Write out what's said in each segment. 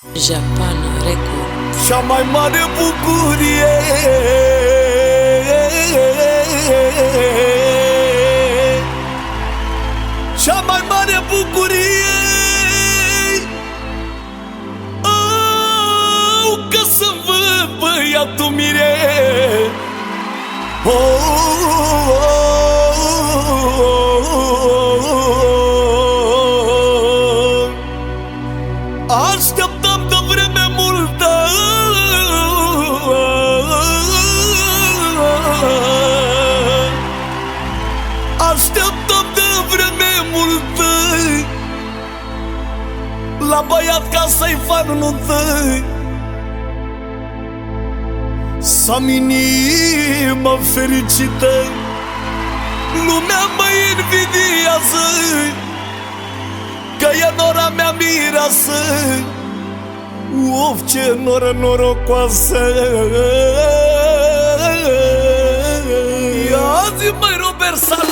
Japan Record. Cea mai mare bucurie. Cea mai mare bucurie. Oh, Că să vă băiatul mire. Oh, La băiat ca să-i fac nu dăi Să am inimă fericită Lumea mă invidiază Că e nora mea mireasă Of, ce noră norocoasă Ia zi, măi, Robert Sala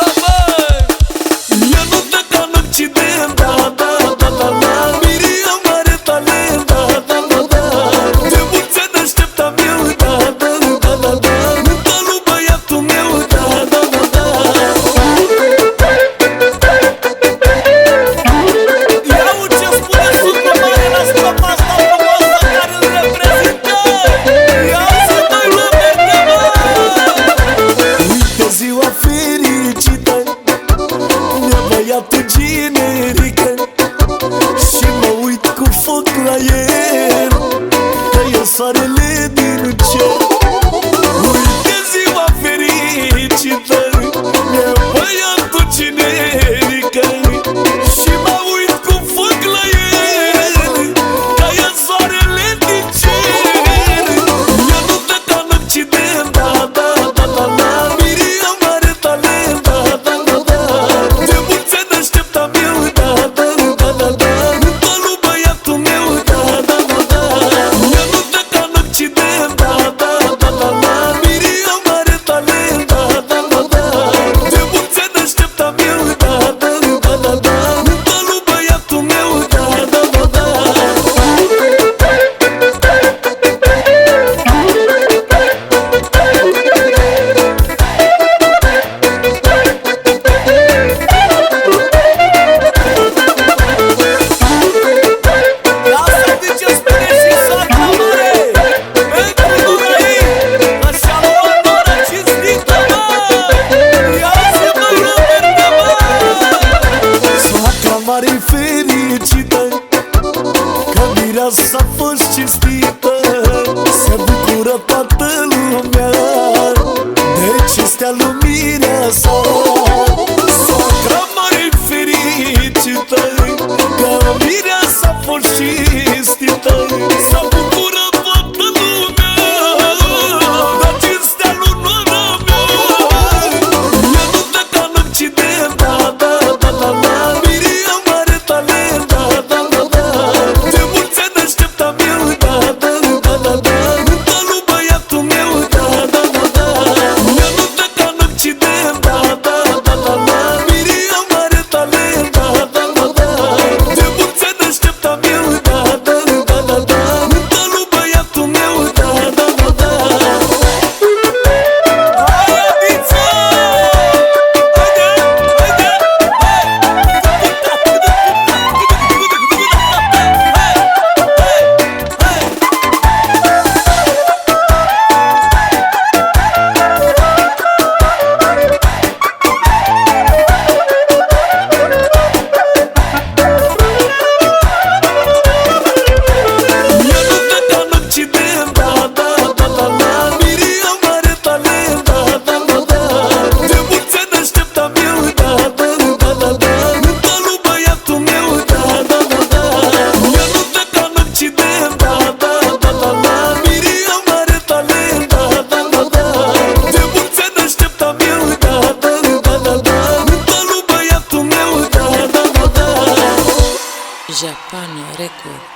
baby, le. frumos cinstită Se bucură toată lumea. De cinstea luminea sa Japan Record.